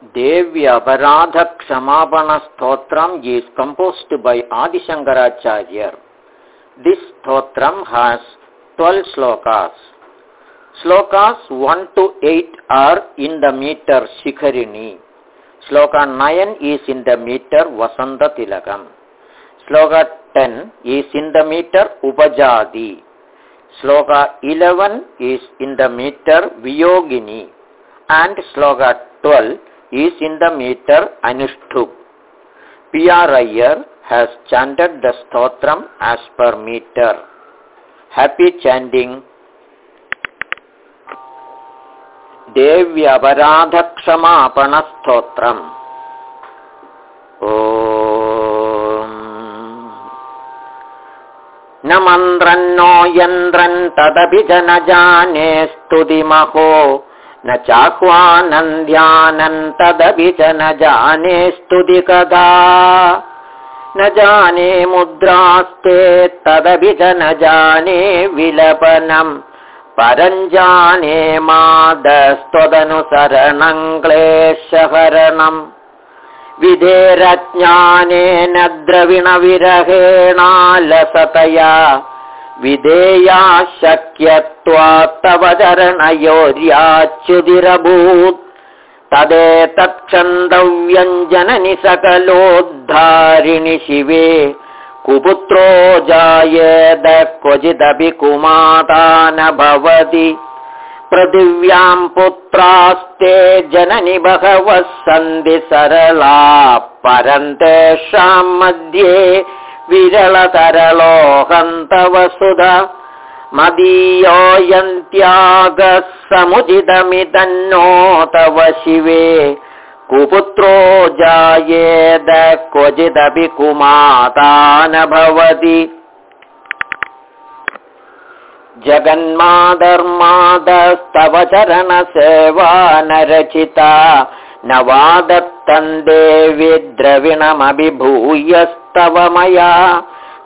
Devyaparadhakshamapana is composed by Adi Shankaracharya. This stotram has 12 slokas. Slokas 1 to 8 are in the meter Shikharini. Sloka 9 is in the meter Vasanta Tilakam. Sloka 10 is in the meter Upajadi. Sloka 11 is in the meter Viyogini. And Sloka 12 is in the meter Anushtup. P.R. Iyer has chanted the stotram as per meter. Happy chanting. देव्यपराधक्षमापणस्तोत्रम् न मन्त्रन्नो यन्त्रन् तदपि च न जाने स्तुतिमहो न चाह्वानन्द्यानन् तदपि च न जाने स्तुति कदा न जाने मुद्रास्ते तदपि च न जाने विलपनम् परञ्जाने मादस्त्वदनुसरणम् क्लेशहरणम् विधेरज्ञानेन द्रविणविरहेणालसतया विधेया शक्यत्वात्तव चरणयोर्याच्युतिरभूत् तदेतत्क्षन्तव्यञ्जननि सकलोद्धारिणि शिवे। कुपुत्रो जायेद क्वचिदपि कुमाता न भवति। पृथिव्याम् पुत्रास्ते जननि बहवः सन्ति सरला परन्तेषाम् मध्ये विरलतरलोहन्तवसुध मदीयोऽयन्त्यागः समुचितमिदन्नो तव शिवे कुपुत्रो जायेद क्वचिदपि कुमाता न भवति जगन्माधर्मादस्तव चरणसेवा न रचिता न वादत्तन्देवि द्रविणमभिभूयस्तव मया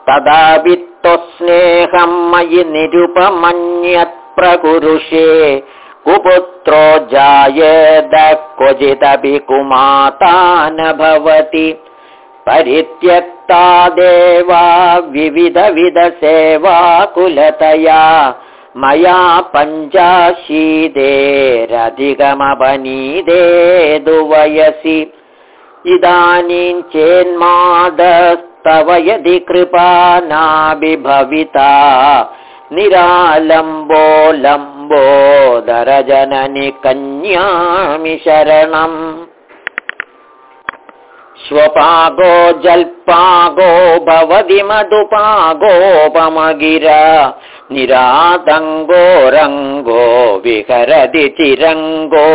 तदा वित्तस्नेहम् मयि निरुपमन्यत्प्रकुरुषे कुपुत्रो जायेद क्वचिदपि कुमाता न भवति। परित्यक्ता देवा विविधविधसेवा कुलतया मया पञ्चाशीतेरधिगमपनीदे दुवयसि इदानीं चेन्मादस्तव यदि कृपा नाभिभविता निरालम्बो लम्बोदरजननि कन्यामि शरणम्। स्वपागो जल्पागो भवति मधुपागोपमगिरा निरातङ्गो रङ्गो विहरति चिरङ्गोडिकनकै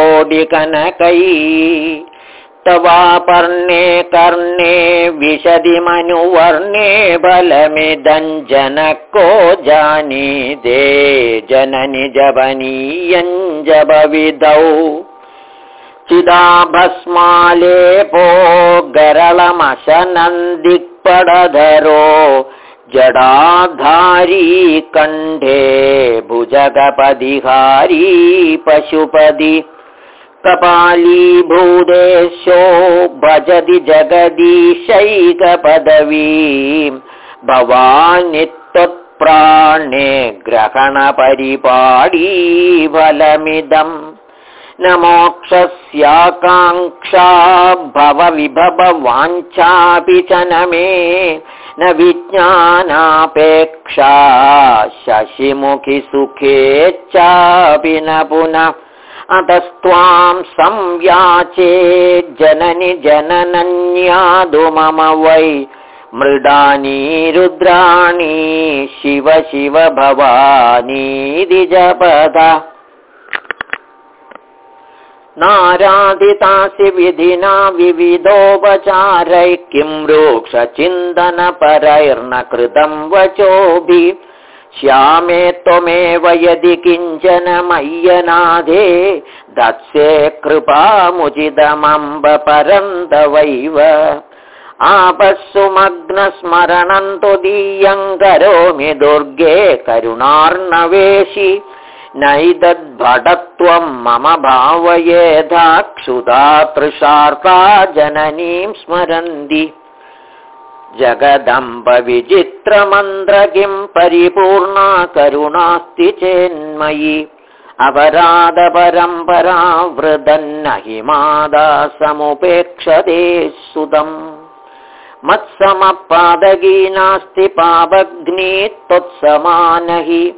तवापर्णे कर्णे विशदि मनुवर्णे बलमिदञ्जनको जानीदे जननि जबनीयञ्जबविदौ चिदा भस्मालेपो गरलमशनन्दिक्पडधरो जडाधारी कण्ठे भुजगपदिहारी पशुपदि कपालीभूदेशो भजति जगदीशैकपदवीम् भवानि त्वत्प्राणे ग्रहणपरिपाडी फलमिदम्। न मोक्षस्याकाङ्क्षा भवविभववाञ्छापि च न मे। न विज्ञानापेक्षा शशिमुखि सुखेच्छापि न पुनः अतस्त्वाम् संयाचे जननि जननन्यादु मम वै मृडानी रुद्राणी शिव शिव भवानी जपद नाराधितासि विधिना विविधोपचारै किं रोक्षचिन्तनपरैर्न कृतं वचोभिः श्यामे त्वमेव यदि किञ्चन मय्यनादे दत्से कृपामुचितमम्ब परन्तवैव आपःसुमग्नस्मरणं तु दीयं करोमि दुर्गे करुणार्णवेशि। नैदद्भटत्वं मम भावयेधाक्षुधा तृषार्ता जननीं स्मरन्ति जगदम्बविचित्रमन्त्र किं परिपूर्णा करुणास्ति चेन्मयि। अपराधपरम्परा वृदन्न हि मादा समुपेक्षते सुतम्। मत्समपादगी नास्ति पावग्नी त्वत्समानहि।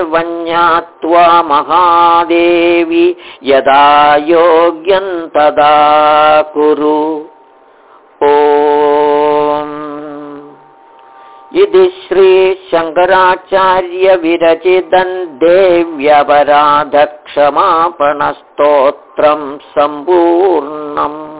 वन्यात्वा महादेवि यदा योग्यं तदा कुरु। ओ इति श्रीशङ्कराचार्यविरचितन् देव्यपराधक्षमापणस्तोत्रम् सम्पूर्णम्